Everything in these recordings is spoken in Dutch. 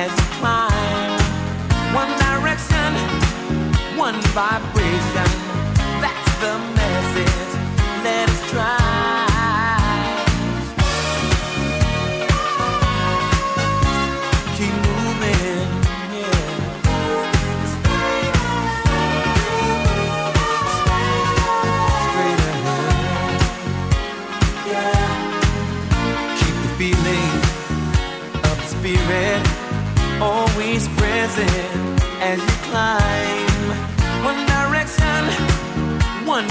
as to climb. One direction, one vibration.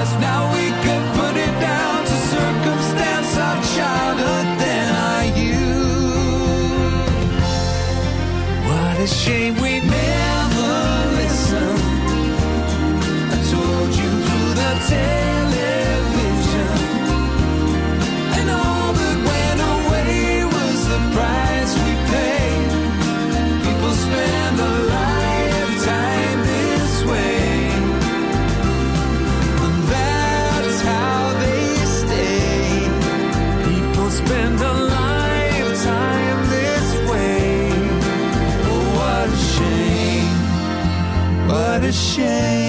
last night. change.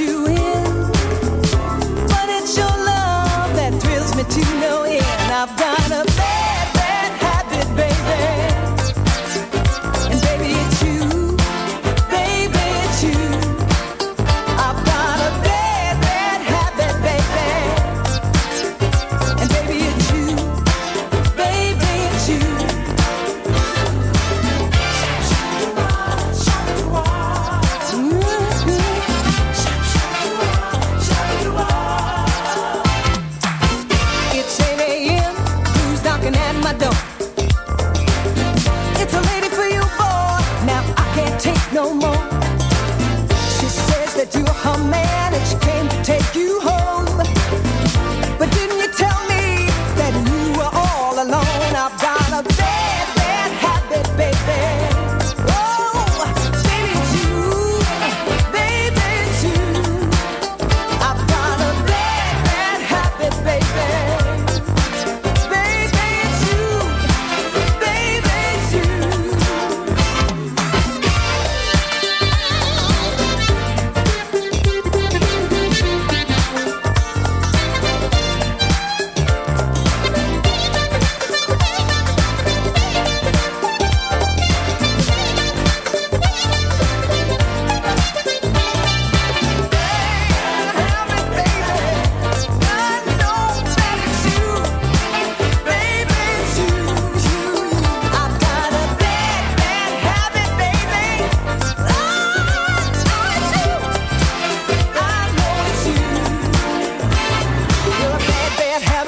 you in.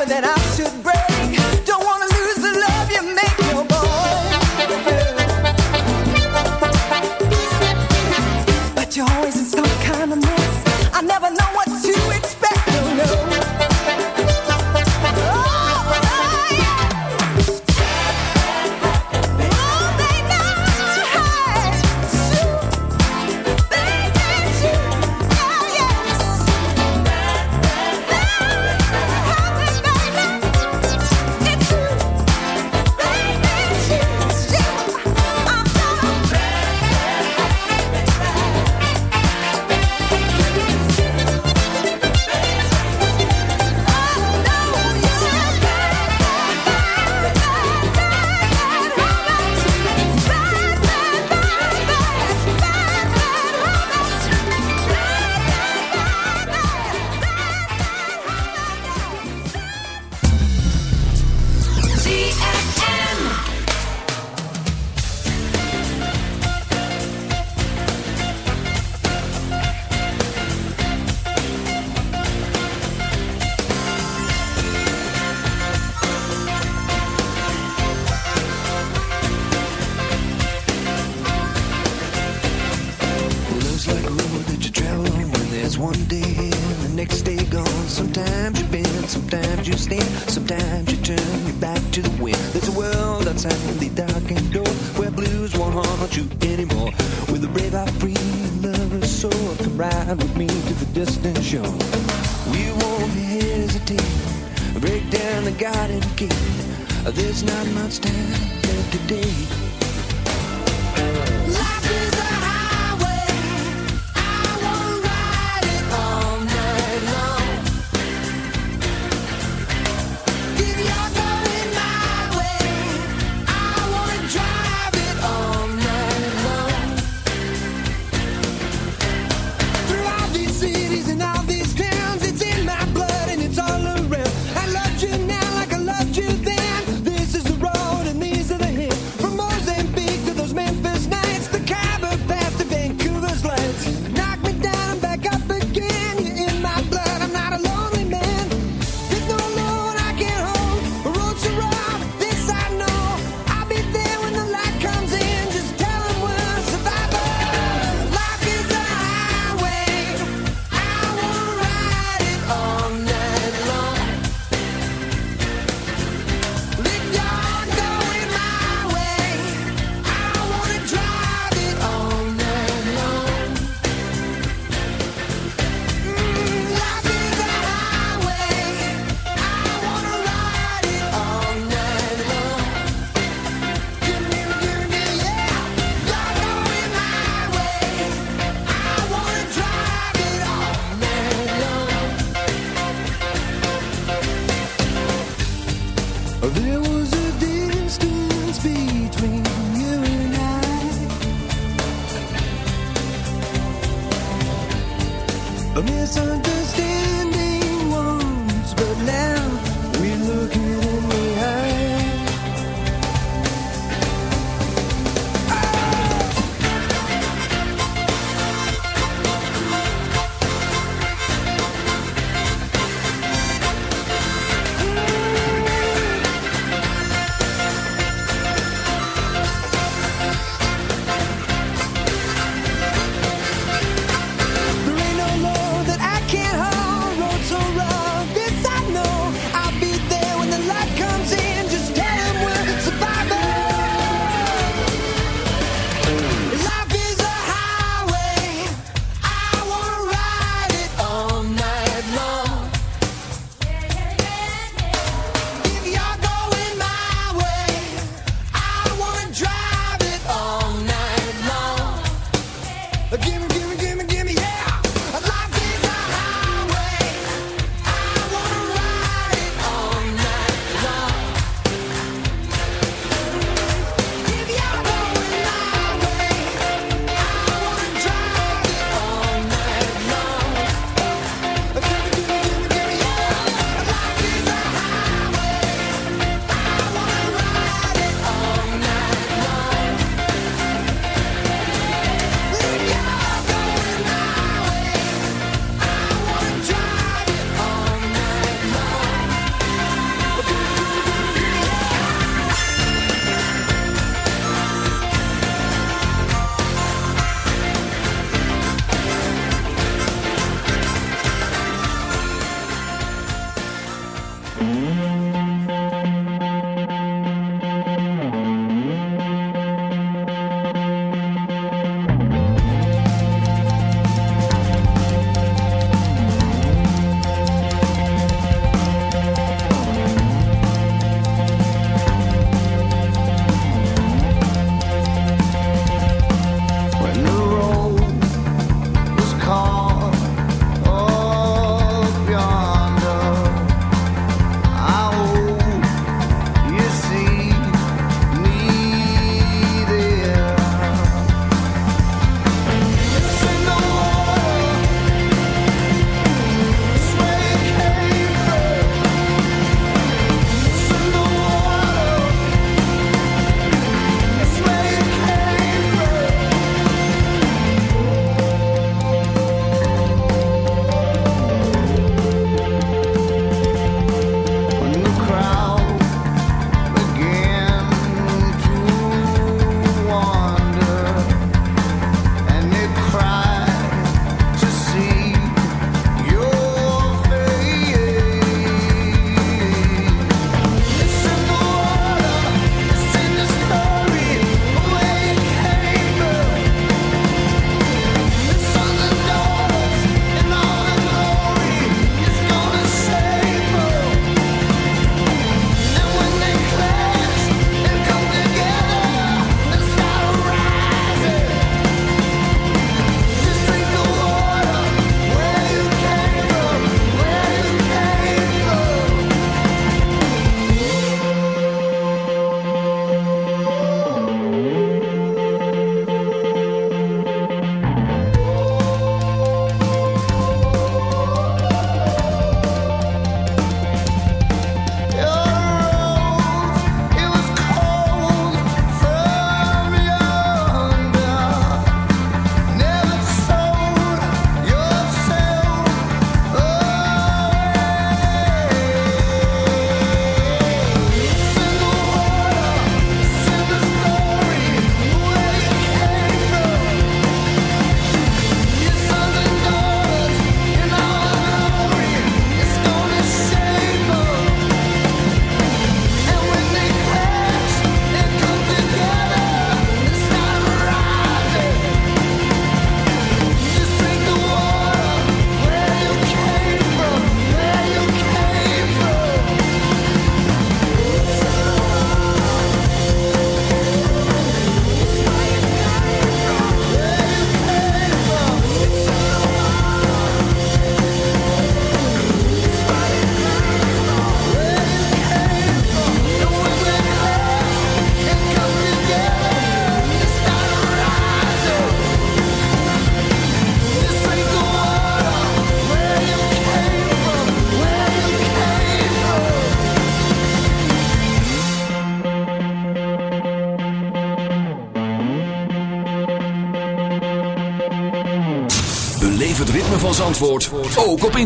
That I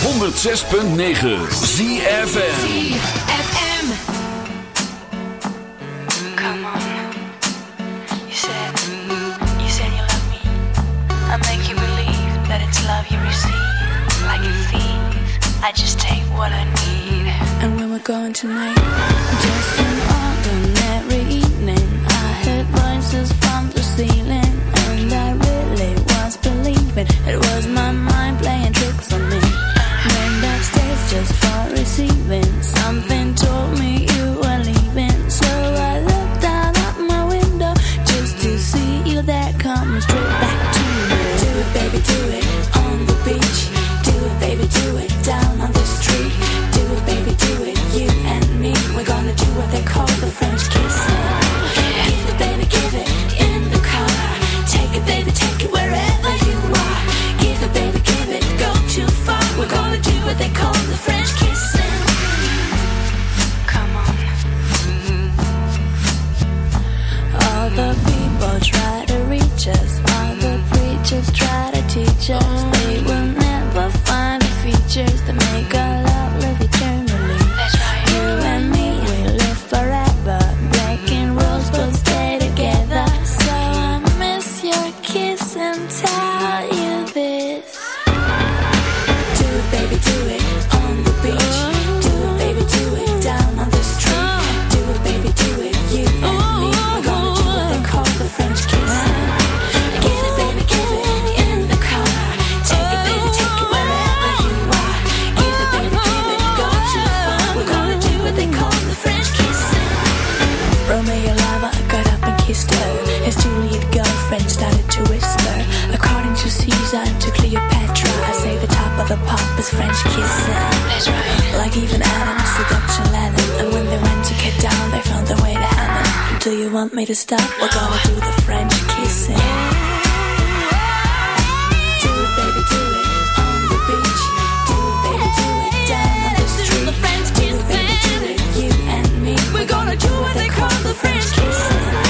106.9 ZFM ZFM Come on. You said You said you love me. I make you believe That it's love you receive. Like a thief I just take what I need. And when we're gone tonight Just an ordinary evening I heard voices from the ceiling And I really was believing It was my mind playing something kissed her. His Juliet girlfriend started to whisper. According to Caesar and to Cleopatra, I say the top of the pop is French kissing. That's right. Like even Adam seduction Lennon. And when they went to get down, they found their way to heaven. Do you want me to stop? We're gonna do the French kissing. Do it, baby, do it on the beach. Do it, baby, do it down on the street. The French kissing. You and me. We're gonna do what they call the French kissing.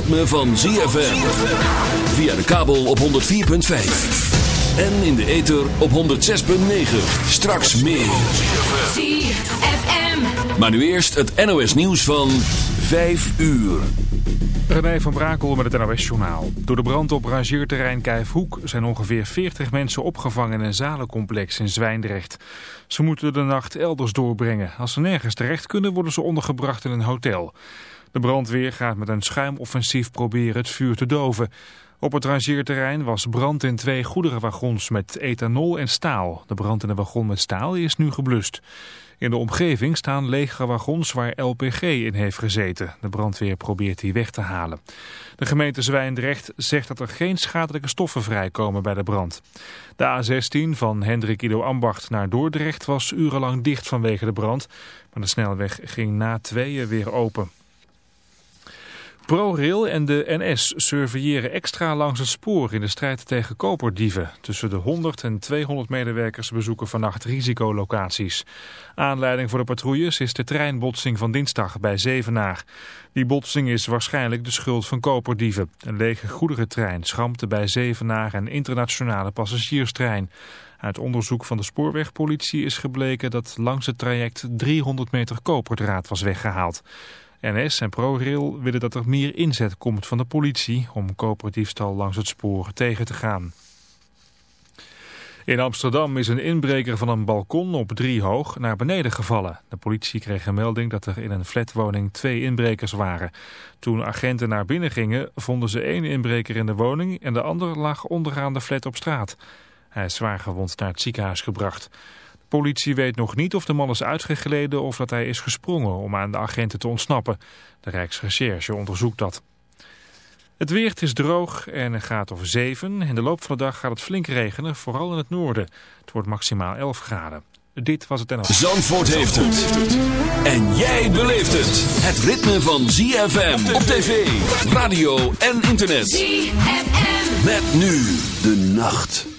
Ritme van ZFM. Via de kabel op 104.5. En in de ether op 106.9. Straks meer. ZFM. Maar nu eerst het NOS nieuws van 5 uur. René van Brakel met het NOS-journaal. Door de brand op rangeerterrein Kijfhoek zijn ongeveer 40 mensen opgevangen in een zalencomplex in Zwijndrecht. Ze moeten de nacht elders doorbrengen. Als ze nergens terecht kunnen, worden ze ondergebracht in een hotel. De brandweer gaat met een schuimoffensief proberen het vuur te doven. Op het rangeerterrein was brand in twee goederenwagons met ethanol en staal. De brand in de wagon met staal is nu geblust. In de omgeving staan lege wagons waar LPG in heeft gezeten. De brandweer probeert die weg te halen. De gemeente Zwijndrecht zegt dat er geen schadelijke stoffen vrijkomen bij de brand. De A16 van Hendrik Ido Ambacht naar Dordrecht was urenlang dicht vanwege de brand. Maar de snelweg ging na tweeën weer open. ProRail en de NS surveilleren extra langs het spoor in de strijd tegen koperdieven. Tussen de 100 en 200 medewerkers bezoeken vannacht risicolocaties. Aanleiding voor de patrouilles is de treinbotsing van dinsdag bij Zevenaar. Die botsing is waarschijnlijk de schuld van koperdieven. Een lege goederentrein schampte bij Zevenaar een internationale passagierstrein. Uit onderzoek van de spoorwegpolitie is gebleken dat langs het traject 300 meter koperdraad was weggehaald. NS en ProRail willen dat er meer inzet komt van de politie om koperdiefstal langs het spoor tegen te gaan. In Amsterdam is een inbreker van een balkon op drie hoog naar beneden gevallen. De politie kreeg een melding dat er in een flatwoning twee inbrekers waren. Toen agenten naar binnen gingen vonden ze één inbreker in de woning en de ander lag onderaan de flat op straat. Hij is zwaargewond naar het ziekenhuis gebracht. De politie weet nog niet of de man is uitgegleden of dat hij is gesprongen om aan de agenten te ontsnappen. De Rijksrecherche onderzoekt dat. Het weer het is droog en een graad of 7. In de loop van de dag gaat het flink regenen, vooral in het noorden. Het wordt maximaal 11 graden. Dit was het NL. Zandvoort heeft het. En jij beleeft het. Het ritme van ZFM op tv, radio en internet. ZFM. Met nu de nacht.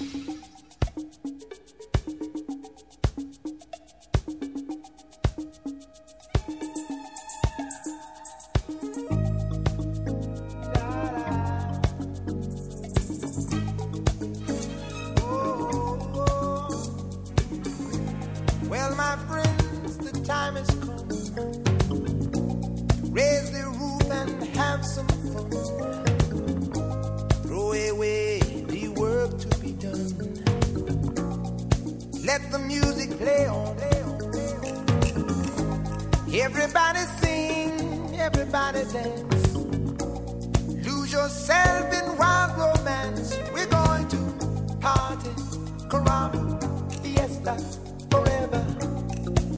Play. Everybody sing, everybody dance. Lose yourself in wild romance. We're going to party, caramba, fiesta.